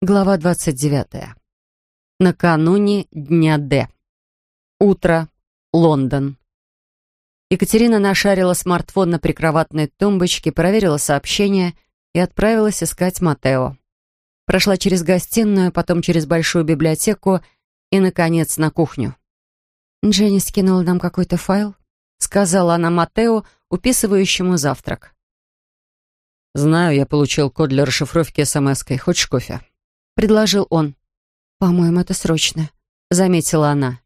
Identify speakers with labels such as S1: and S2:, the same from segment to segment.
S1: Глава 29. Накануне дня Д. Утро. Лондон. Екатерина нашарила смартфон на прикроватной тумбочке, проверила сообщение и отправилась искать Матео. Прошла через гостиную, потом через большую библиотеку и, наконец, на кухню. «Дженни скинула нам какой-то файл», — сказала она Матео, уписывающему завтрак.
S2: «Знаю, я получил код для расшифровки смс-кой. Хочешь кофе?»
S1: Предложил он. «По-моему, это срочно», — заметила она.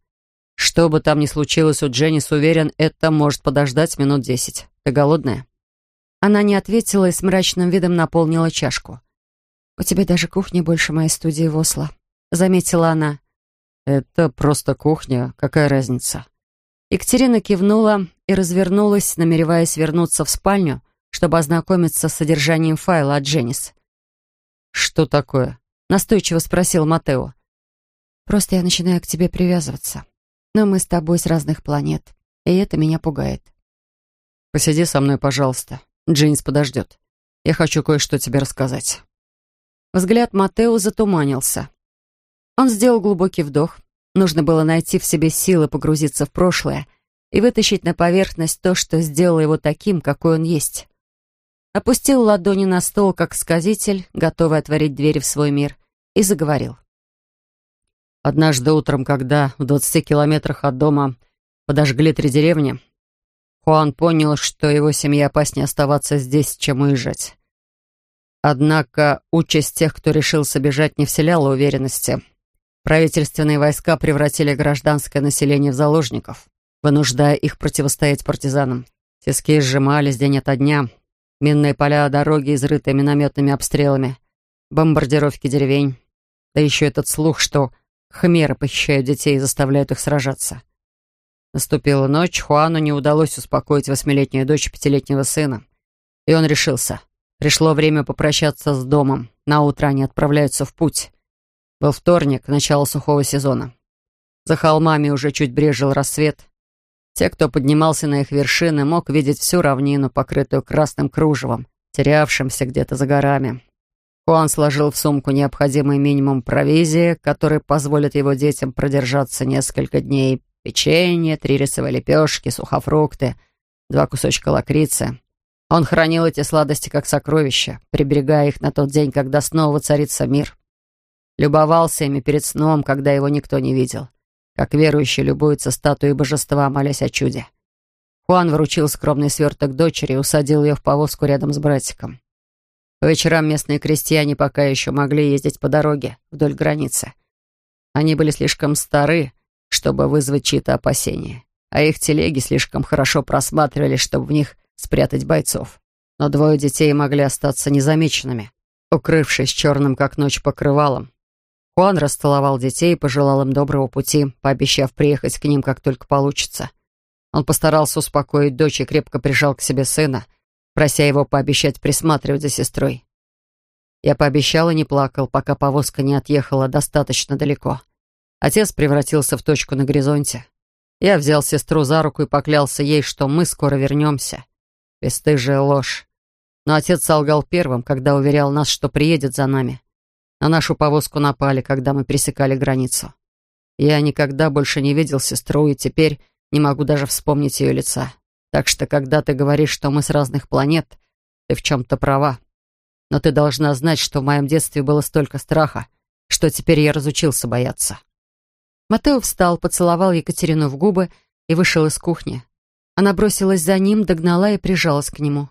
S2: «Что бы там ни случилось у Дженнис, уверен, это может подождать минут десять. Ты голодная?»
S1: Она не ответила и с мрачным видом наполнила чашку. «У тебя даже кухня больше моей студии в Осло», — заметила она.
S2: «Это просто кухня. Какая разница?»
S1: Екатерина кивнула и развернулась, намереваясь вернуться в спальню, чтобы ознакомиться с содержанием файла от Дженнис.
S2: «Что такое?»
S1: Настойчиво спросил Матео. «Просто я начинаю к тебе привязываться. Но мы с тобой с разных планет, и это меня пугает».
S2: «Посиди со мной, пожалуйста. Джинс подождет. Я хочу кое-что тебе рассказать».
S1: Взгляд Матео затуманился. Он сделал глубокий вдох. Нужно было найти в себе силы погрузиться в прошлое и вытащить на поверхность то, что сделало его таким, какой он есть. Опустил ладони на стол, как сказитель, готовый отворить двери в свой мир, и заговорил.
S2: Однажды утром, когда в двадцати километрах от дома подожгли три деревни, Хуан понял, что его семье опаснее оставаться здесь, чем уезжать. Однако участь тех, кто решился бежать, не вселяла уверенности. Правительственные войска превратили гражданское население в заложников, вынуждая их противостоять партизанам. Тиски сжимались день ото дня. Минные поля, дороги, изрытые минометными обстрелами, бомбардировки деревень, да еще этот слух, что хмеры похищают детей и заставляют их сражаться. Наступила ночь, Хуану не удалось успокоить восьмилетнюю дочь пятилетнего сына. И он решился. Пришло время попрощаться с домом. На утро они отправляются в путь. Был вторник, начало сухого сезона. За холмами уже чуть брежил рассвет. Те, кто поднимался на их вершины, мог видеть всю равнину, покрытую красным кружевом, терявшимся где-то за горами. Хуан сложил в сумку необходимый минимум провизии, который позволит его детям продержаться несколько дней. Печенье, три рисовые лепешки, сухофрукты, два кусочка лакрицы. Он хранил эти сладости как сокровища, приберегая их на тот день, когда снова воцарится мир. Любовался ими перед сном, когда его никто не видел. Как верующий любуется статуей божества, молясь о чуде. Хуан вручил скромный сверток дочери и усадил ее в повозку рядом с братиком. По вечерам местные крестьяне пока еще могли ездить по дороге вдоль границы. Они были слишком стары, чтобы вызвать чьи-то опасения, а их телеги слишком хорошо просматривали, чтобы в них спрятать бойцов. Но двое детей могли остаться незамеченными, укрывшись черным, как ночь, покрывалом. Хуан расцеловал детей и пожелал им доброго пути, пообещав приехать к ним, как только получится. Он постарался успокоить дочь и крепко прижал к себе сына — прося его пообещать присматривать за сестрой. Я пообещал и не плакал, пока повозка не отъехала достаточно далеко. Отец превратился в точку на горизонте. Я взял сестру за руку и поклялся ей, что мы скоро вернемся. Бестыжая ложь. Но отец солгал первым, когда уверял нас, что приедет за нами. На нашу повозку напали, когда мы пересекали границу. Я никогда больше не видел сестру, и теперь не могу даже вспомнить ее лица. Так что, когда ты говоришь, что мы с разных планет, ты в чем-то права. Но ты должна знать, что в моем детстве было столько страха, что теперь я разучился бояться».
S1: Матео встал, поцеловал Екатерину в губы и вышел из кухни. Она бросилась за ним, догнала и прижалась к нему.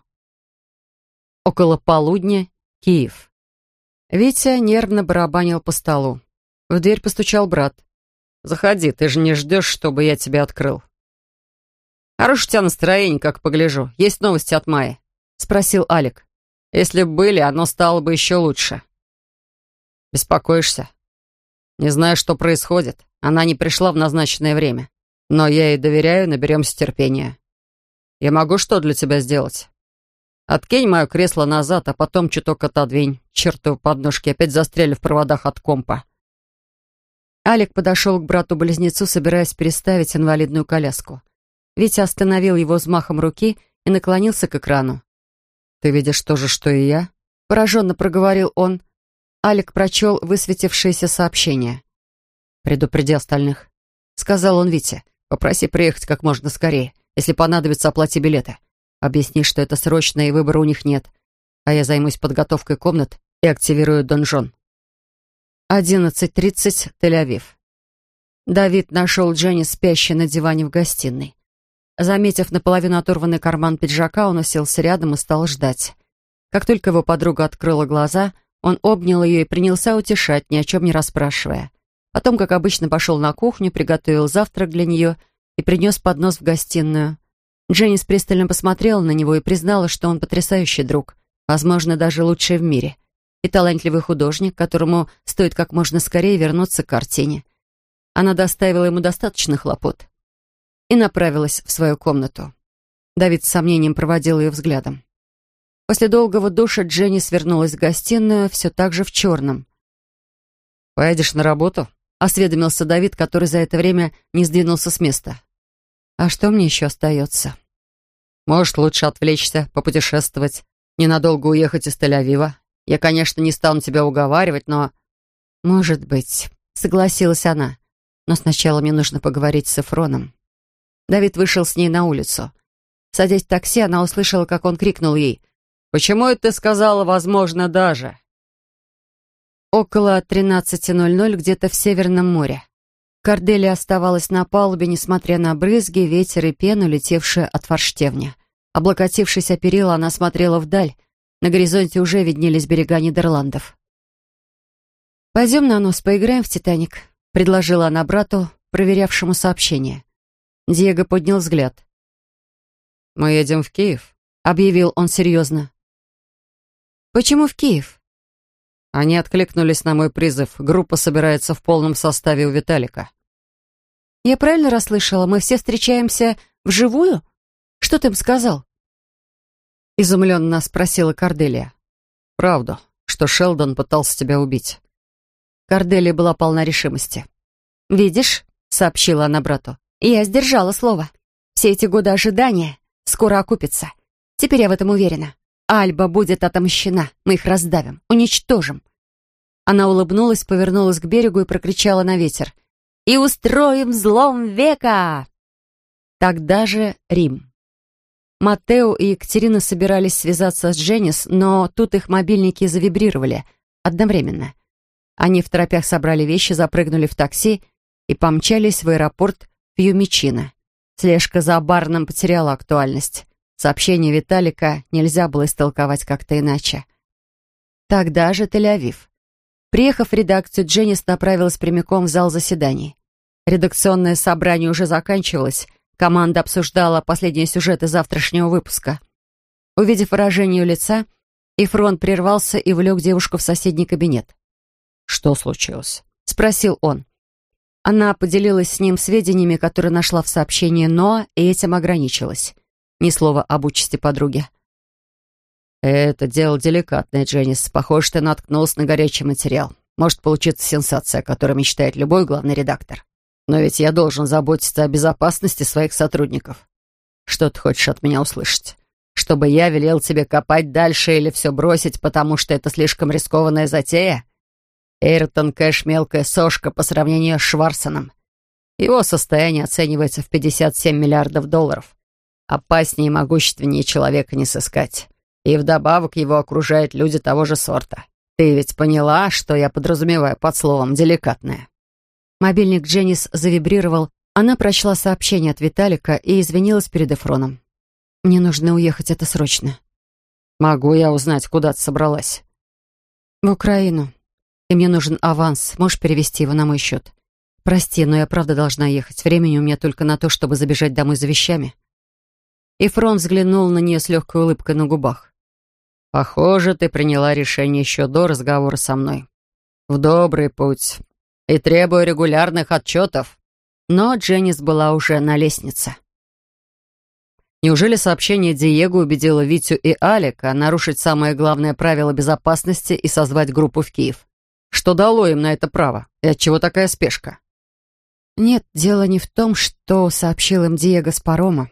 S1: Около полудня Киев. Витя нервно барабанил по столу. В дверь постучал брат.
S2: «Заходи, ты же не ждешь, чтобы я тебя открыл».
S1: «Хорошее у тебя настроение, как погляжу. Есть новости от Майи?» — спросил Алик.
S2: «Если бы были, оно стало бы еще лучше». «Беспокоишься?» «Не знаю, что происходит. Она не пришла в назначенное время. Но я ей доверяю, наберемся терпения. Я могу что для тебя сделать?» «Откинь мое кресло назад, а потом чуток отодвинь. Чертовы подножки опять застряли в проводах от компа».
S1: Алик подошел к брату-близнецу, собираясь переставить инвалидную коляску. Витя остановил его взмахом руки и наклонился к экрану.
S2: «Ты видишь то же, что и я?»
S1: — пораженно проговорил он. Алик прочел высветившееся сообщение.
S2: «Предупреди остальных», — сказал он Вите. «Попроси приехать как можно скорее. Если понадобится, оплати билеты. Объясни, что это срочно и выбора у них нет. А я займусь подготовкой комнат и активирую донжон».
S1: 11.30, Тель-Авив. Давид нашел Дженни спящей на диване в гостиной. Заметив наполовину оторванный карман пиджака, он уселся рядом и стал ждать. Как только его подруга открыла глаза, он обнял ее и принялся утешать, ни о чем не расспрашивая. Потом, как обычно, пошел на кухню, приготовил завтрак для нее и принес поднос в гостиную. Дженнис пристально посмотрела на него и признала, что он потрясающий друг, возможно, даже лучший в мире, и талантливый художник, которому стоит как можно скорее вернуться к картине. Она доставила ему достаточно хлопот и направилась в свою комнату. Давид с сомнением проводил ее взглядом. После долгого душа Дженни свернулась в гостиную, все так же в черном.
S2: «Поедешь на работу?» — осведомился Давид, который за это время не сдвинулся с места.
S1: «А что мне еще остается?»
S2: «Может, лучше отвлечься, попутешествовать, ненадолго уехать из Тель-Авива. Я, конечно, не стану тебя уговаривать, но...»
S1: «Может быть», — согласилась она. «Но сначала мне нужно поговорить с Эфроном». Давид вышел с ней на улицу. Садясь в такси, она услышала, как он крикнул ей
S2: «Почему это ты сказала «возможно даже»?»
S1: Около 13.00 где-то в Северном море. Корделия оставалась на палубе, несмотря на брызги, ветер и пену, летевшие от форштевня. Облокотившись о перила, она смотрела вдаль. На горизонте уже виднелись берега Нидерландов. «Пойдем на нос, поиграем в «Титаник», — предложила она брату, проверявшему сообщение. Диего поднял взгляд.
S2: «Мы едем в Киев», —
S1: объявил он серьезно. «Почему в Киев?»
S2: Они откликнулись на мой призыв. Группа собирается в полном составе у Виталика.
S1: «Я правильно расслышала? Мы все встречаемся вживую? Что ты им сказал?» Изумленно спросила Корделия.
S2: «Правду, что Шелдон пытался тебя убить».
S1: Корделия была полна решимости. «Видишь?» — сообщила она брату. «Я сдержала слово. Все эти годы ожидания скоро окупятся. Теперь я в этом уверена. Альба будет отомщена. Мы их раздавим, уничтожим. Она улыбнулась, повернулась к берегу и прокричала на ветер. «И устроим взлом века!» Тогда же Рим. Матео и Екатерина собирались связаться с Дженнис, но тут их мобильники завибрировали одновременно. Они в торопях собрали вещи, запрыгнули в такси и помчались в аэропорт Фьюмичино. Слежка за Барном потеряла актуальность. Сообщение Виталика нельзя было истолковать как-то иначе. Тогда же Тель-Авив. Приехав в редакцию, Дженнис направилась прямиком в зал заседаний. Редакционное собрание уже заканчивалось, команда обсуждала последние сюжеты завтрашнего выпуска. Увидев выражение лица, Ифрон прервался и влек девушку в соседний кабинет.
S2: «Что случилось?»
S1: — спросил он. Она поделилась с ним сведениями, которые нашла в сообщении Ноа, и этим ограничилась. Ни слова об участи подруги.
S2: «Это дело деликатное, Дженнис. Похоже, ты наткнулся на горячий материал. Может получиться сенсация, о которой мечтает любой главный редактор. Но ведь я должен заботиться о безопасности своих сотрудников. Что ты хочешь от меня услышать? Чтобы я велел тебе копать дальше или все бросить, потому что это слишком рискованная затея? Эйртон Кэш — мелкая сошка по сравнению с Шварценом. Его состояние оценивается в 57 миллиардов долларов. Опаснее и могущественнее человека не сыскать. И вдобавок его окружают люди того же сорта. Ты ведь поняла, что я подразумеваю под словом «деликатное»?»
S1: Мобильник Дженнис завибрировал. Она прочла сообщение от Виталика и извинилась перед Эфроном. «Мне нужно уехать, это срочно».
S2: «Могу я узнать, куда ты собралась?»
S1: «В Украину. И мне нужен аванс. Можешь перевести его на мой счет?» «Прости, но я правда должна ехать. Времени у меня только на то, чтобы забежать домой за вещами». И Фрон взглянул на нее с легкой улыбкой на губах.
S2: «Похоже, ты приняла решение еще до разговора со мной. В добрый путь. И требую регулярных отчетов».
S1: Но Дженнис была уже на лестнице.
S2: Неужели сообщение Диего убедило Витю и Алика нарушить самое главное правило безопасности и созвать группу в Киев? Что дало им на это право? И отчего такая спешка?
S1: Нет, дело не в том, что сообщил им Диего с парома.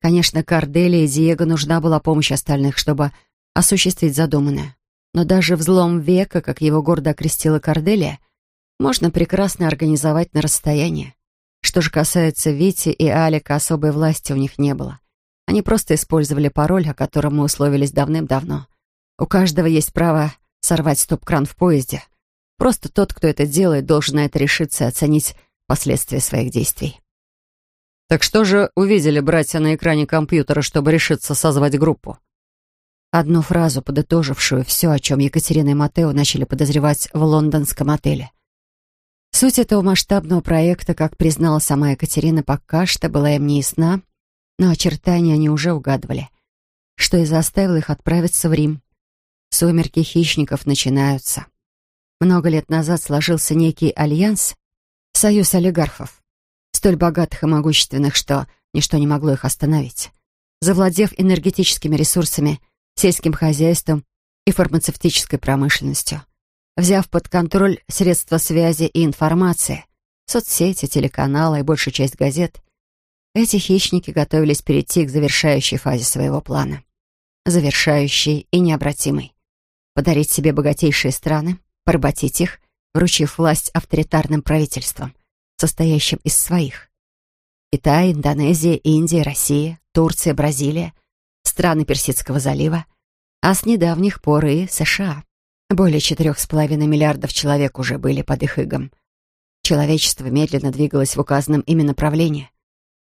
S1: Конечно, Корделии и Диего нужна была помощь остальных, чтобы осуществить задуманное. Но даже взлом века, как его гордо окрестила Корделия, можно прекрасно организовать на расстоянии. Что же касается Вити и Алика, особой власти у них не было. Они просто использовали пароль, о котором мы условились давным-давно. У каждого есть право сорвать стоп-кран в поезде. Просто тот, кто это делает, должен на это решиться и оценить последствия своих действий.
S2: Так что же увидели братья на экране компьютера, чтобы решиться созвать группу?
S1: Одну фразу, подытожившую все, о чем Екатерина и Матео начали подозревать в лондонском отеле. Суть этого масштабного проекта, как признала сама Екатерина, пока что была им не ясна, но очертания они уже угадывали, что и заставило их отправиться в Рим. Сумерки хищников начинаются. Много лет назад сложился некий альянс, союз олигархов, столь богатых и могущественных, что ничто не могло их остановить. Завладев энергетическими ресурсами, сельским хозяйством и фармацевтической промышленностью, взяв под контроль средства связи и информации, соцсети, телеканалы и большую часть газет, эти хищники готовились перейти к завершающей фазе своего плана. Завершающей и необратимой. Подарить себе богатейшие страны, поработить их, вручив власть авторитарным правительствам, состоящим из своих. Китай, Индонезия, Индия, Россия, Турция, Бразилия, страны Персидского залива, а с недавних пор и США. Более четырех с половиной миллиардов человек уже были под их игом. Человечество медленно двигалось в указанном ими направлении.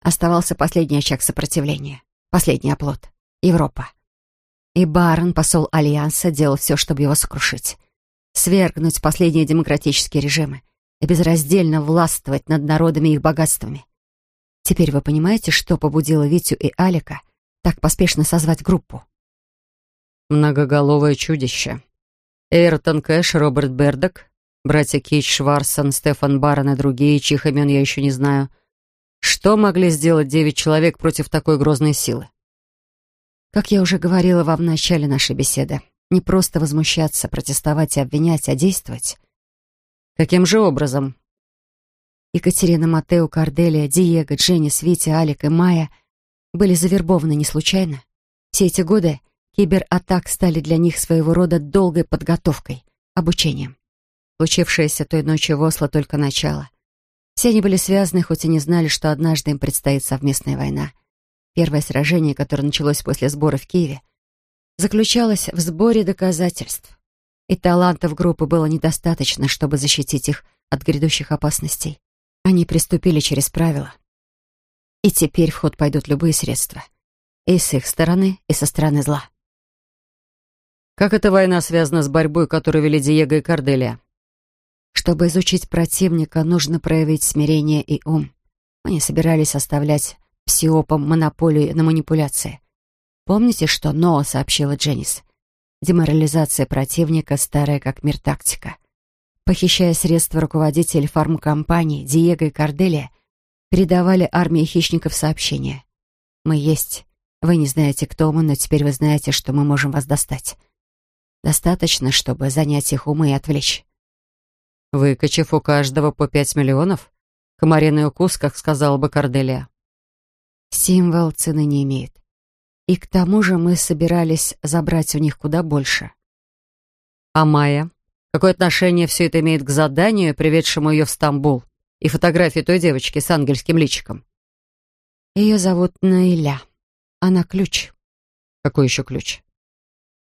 S1: Оставался последний очаг сопротивления, последний оплот — Европа. И Барон, посол Альянса, делал все, чтобы его сокрушить. Свергнуть последние демократические режимы и безраздельно властвовать над народами и их богатствами. Теперь вы понимаете, что побудило Витю и Алика так поспешно созвать группу?
S2: Многоголовое чудище. Эйртон Кэш, Роберт Бердок, братья Кич, Шварсон, Стефан Барон и другие, чьих имен я еще не знаю — что могли сделать девять человек против такой грозной силы?
S1: Как я уже говорила вам в начале нашей беседы, не просто возмущаться, протестовать и обвинять, а действовать.
S2: Каким же образом?
S1: Екатерина, Матео, Корделия, Диего, Дженнис, Витя, Алик и Майя были завербованы не случайно. Все эти годы кибератак стали для них своего рода долгой подготовкой, обучением. Случившееся той ночью в Осло только начало. Все они были связаны, хоть и не знали, что однажды им предстоит совместная война. Первое сражение, которое началось после сбора в Киеве, заключалось в сборе доказательств. И талантов группы было недостаточно, чтобы защитить их от грядущих опасностей. Они приступили через правила. И теперь в ход пойдут любые средства. И с их стороны, и со стороны зла.
S2: Как эта война связана с борьбой, которую вели Диего и Корделия?
S1: Чтобы изучить противника, нужно проявить смирение и ум. Мы не собирались оставлять псиопам монополию на манипуляции. Помните, что Ноа сообщила Дженнис? Деморализация противника — старая как мир тактика. Похищая средства руководителей фармкомпаний Диего и Корделия, передавали армии хищников сообщения. «Мы есть. Вы не знаете, кто мы, но теперь вы знаете, что мы можем вас достать. Достаточно, чтобы занять их умы и отвлечь.
S2: Выкачав у каждого по пять миллионов? Комариный укус, как сказала бы Корделия.
S1: Символ цены не имеет. И к тому же мы собирались забрать у них куда больше.
S2: А Майя? Какое отношение все это имеет к заданию, приведшему ее в Стамбул? И фотографии той девочки с ангельским личиком?
S1: Ее зовут Наиля. Она ключ.
S2: Какой еще ключ?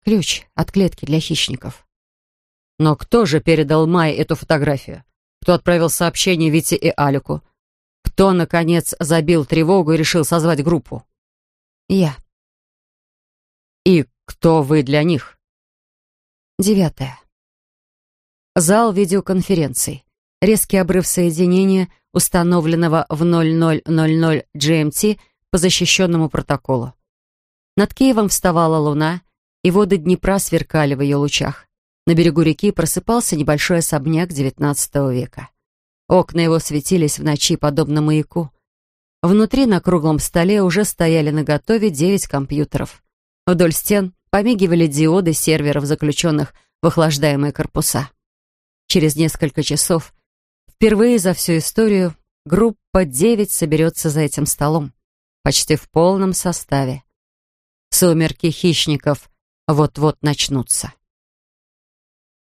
S1: Ключ от клетки для хищников.
S2: Но кто же передал Май эту фотографию? Кто отправил сообщение Вите и Алику? Кто, наконец, забил тревогу и решил созвать группу?
S1: Я.
S2: И кто вы для них?
S1: Девятое. Зал видеоконференций. Резкий обрыв соединения, установленного в 0000 GMT по защищенному протоколу. Над Киевом вставала луна, и воды Днепра сверкали в ее лучах. На берегу реки просыпался небольшой особняк XIX века. Окна его светились в ночи, подобно маяку. Внутри на круглом столе уже стояли наготове девять компьютеров. Вдоль стен помигивали диоды серверов, заключенных в охлаждаемые корпуса. Через несколько часов, впервые за всю историю, группа 9 соберется за этим столом, почти в полном составе. Сумерки хищников вот-вот начнутся.